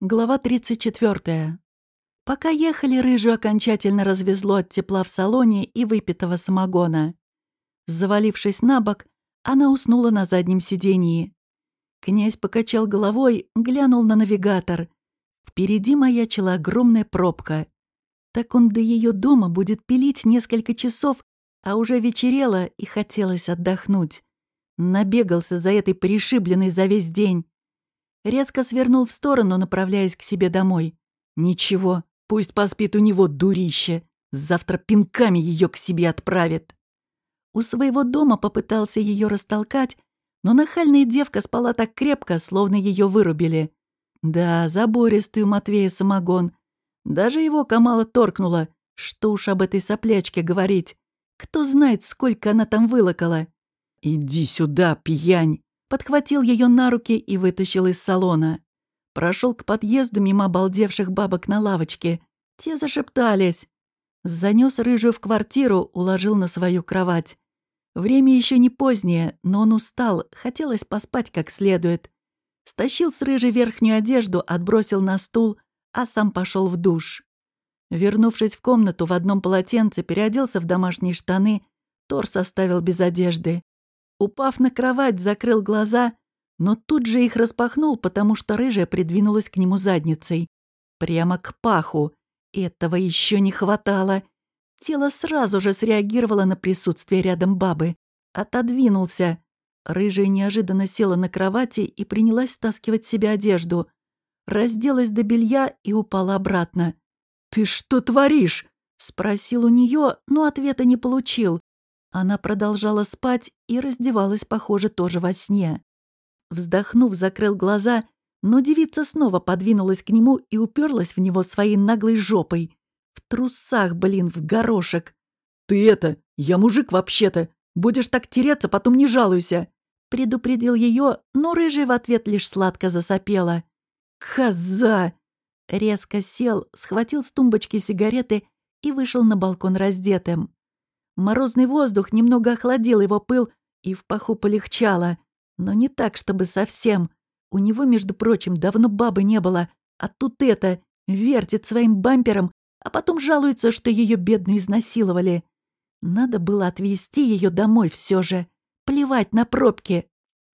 Глава 34. Пока ехали, рыжую окончательно развезло от тепла в салоне и выпитого самогона. Завалившись на бок, она уснула на заднем сидении. Князь покачал головой, глянул на навигатор. Впереди маячила огромная пробка. Так он до ее дома будет пилить несколько часов, а уже вечерело и хотелось отдохнуть. Набегался за этой пришибленной за весь день. Резко свернул в сторону, направляясь к себе домой. Ничего, пусть поспит у него дурище. Завтра пинками ее к себе отправит. У своего дома попытался ее растолкать, но нахальная девка спала так крепко, словно ее вырубили. Да, забористый у Матвея самогон. Даже его Камала торкнула. Что уж об этой соплячке говорить. Кто знает, сколько она там вылокала. «Иди сюда, пьянь!» Подхватил ее на руки и вытащил из салона. Прошел к подъезду мимо обалдевших бабок на лавочке. Те зашептались. Занес рыжую в квартиру, уложил на свою кровать. Время еще не позднее, но он устал, хотелось поспать как следует. Стащил с рыжей верхнюю одежду, отбросил на стул, а сам пошел в душ. Вернувшись в комнату в одном полотенце, переоделся в домашние штаны, торс оставил без одежды. Упав на кровать, закрыл глаза, но тут же их распахнул, потому что рыжая придвинулась к нему задницей. Прямо к паху. Этого еще не хватало. Тело сразу же среагировало на присутствие рядом бабы. Отодвинулся. Рыжая неожиданно села на кровати и принялась стаскивать себе одежду. Разделась до белья и упала обратно. «Ты что творишь?» — спросил у нее, но ответа не получил. Она продолжала спать и раздевалась, похоже, тоже во сне. Вздохнув, закрыл глаза, но девица снова подвинулась к нему и уперлась в него своей наглой жопой. В трусах, блин, в горошек. «Ты это, я мужик вообще-то. Будешь так тереться, потом не жалуйся!» Предупредил ее, но рыжий в ответ лишь сладко засопела. «Коза!» Резко сел, схватил с тумбочки сигареты и вышел на балкон раздетым. Морозный воздух немного охладил его пыл, и в паху полегчало. Но не так, чтобы совсем. У него, между прочим, давно бабы не было. А тут это, вертит своим бампером, а потом жалуется, что ее бедную изнасиловали. Надо было отвезти ее домой все же. Плевать на пробки.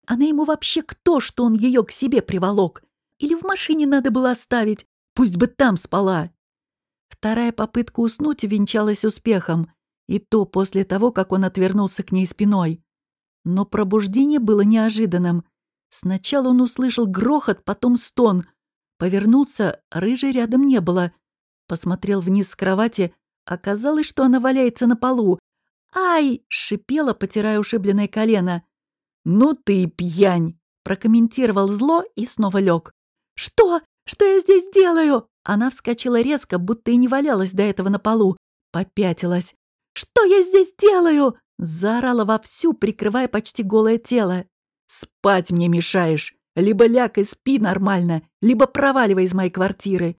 Она ему вообще кто, что он ее к себе приволок? Или в машине надо было оставить? Пусть бы там спала. Вторая попытка уснуть венчалась успехом. И то после того, как он отвернулся к ней спиной. Но пробуждение было неожиданным. Сначала он услышал грохот, потом стон. Повернулся, рыжей рядом не было. Посмотрел вниз с кровати. Оказалось, что она валяется на полу. «Ай!» — шипела, потирая ушибленное колено. «Ну ты пьянь!» — прокомментировал зло и снова лег. «Что? Что я здесь делаю?» Она вскочила резко, будто и не валялась до этого на полу. Попятилась. «Что я здесь делаю?» — заорала вовсю, прикрывая почти голое тело. «Спать мне мешаешь. Либо ляг и спи нормально, либо проваливай из моей квартиры».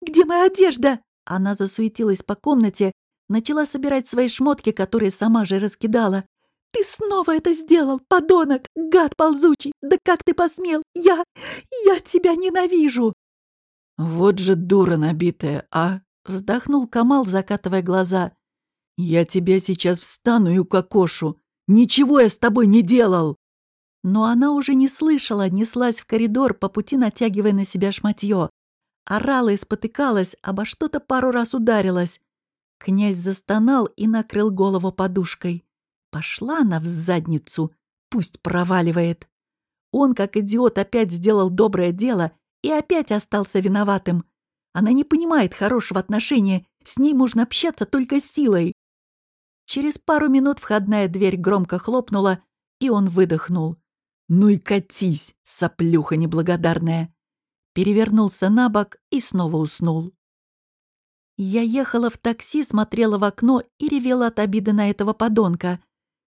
«Где моя одежда?» Она засуетилась по комнате, начала собирать свои шмотки, которые сама же раскидала. «Ты снова это сделал, подонок, гад ползучий! Да как ты посмел? Я... я тебя ненавижу!» «Вот же дура набитая, а!» — вздохнул Камал, закатывая глаза. «Я тебя сейчас встану и укокошу! Ничего я с тобой не делал!» Но она уже не слышала, неслась в коридор, по пути натягивая на себя шматье. Орала и спотыкалась, обо что-то пару раз ударилась. Князь застонал и накрыл голову подушкой. Пошла она в задницу, пусть проваливает. Он, как идиот, опять сделал доброе дело и опять остался виноватым. Она не понимает хорошего отношения, с ней можно общаться только силой. Через пару минут входная дверь громко хлопнула, и он выдохнул. «Ну и катись, соплюха неблагодарная!» Перевернулся на бок и снова уснул. Я ехала в такси, смотрела в окно и ревела от обиды на этого подонка.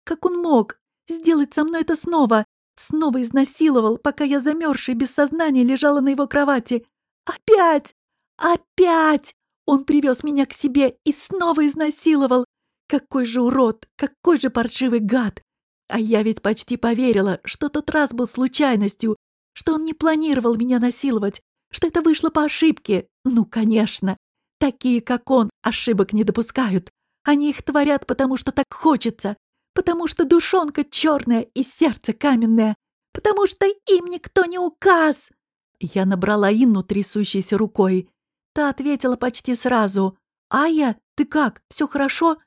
Как он мог сделать со мной это снова? Снова изнасиловал, пока я замерзшая без сознания лежала на его кровати. Опять! Опять! Он привез меня к себе и снова изнасиловал. Какой же урод, какой же паршивый гад! А я ведь почти поверила, что тот раз был случайностью, что он не планировал меня насиловать, что это вышло по ошибке. Ну, конечно. Такие, как он, ошибок не допускают. Они их творят, потому что так хочется, потому что душонка черная и сердце каменное, потому что им никто не указ. Я набрала Инну трясущейся рукой. Та ответила почти сразу. «Ая, ты как? Все хорошо?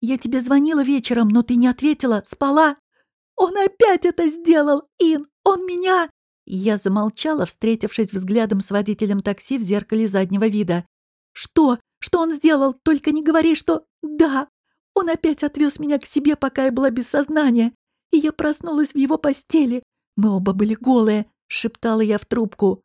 Я тебе звонила вечером, но ты не ответила, спала?» «Он опять это сделал, Ин! Он меня!» Я замолчала, встретившись взглядом с водителем такси в зеркале заднего вида. «Что? Что он сделал? Только не говори, что... Да! Он опять отвез меня к себе, пока я была без сознания, и я проснулась в его постели. Мы оба были голые», — шептала я в трубку.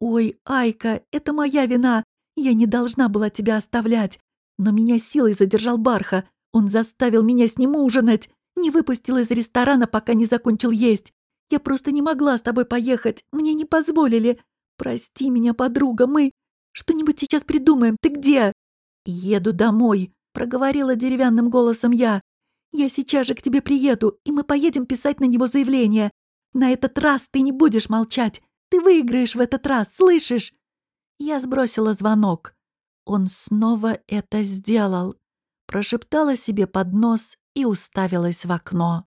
«Ой, Айка, это моя вина. Я не должна была тебя оставлять. Но меня силой задержал Барха. Он заставил меня с ним ужинать. Не выпустил из ресторана, пока не закончил есть. Я просто не могла с тобой поехать. Мне не позволили. Прости меня, подруга, мы... Что-нибудь сейчас придумаем. Ты где?» «Еду домой», — проговорила деревянным голосом я. «Я сейчас же к тебе приеду, и мы поедем писать на него заявление. На этот раз ты не будешь молчать. Ты выиграешь в этот раз, слышишь?» Я сбросила звонок. Он снова это сделал. Прошептала себе под нос и уставилась в окно.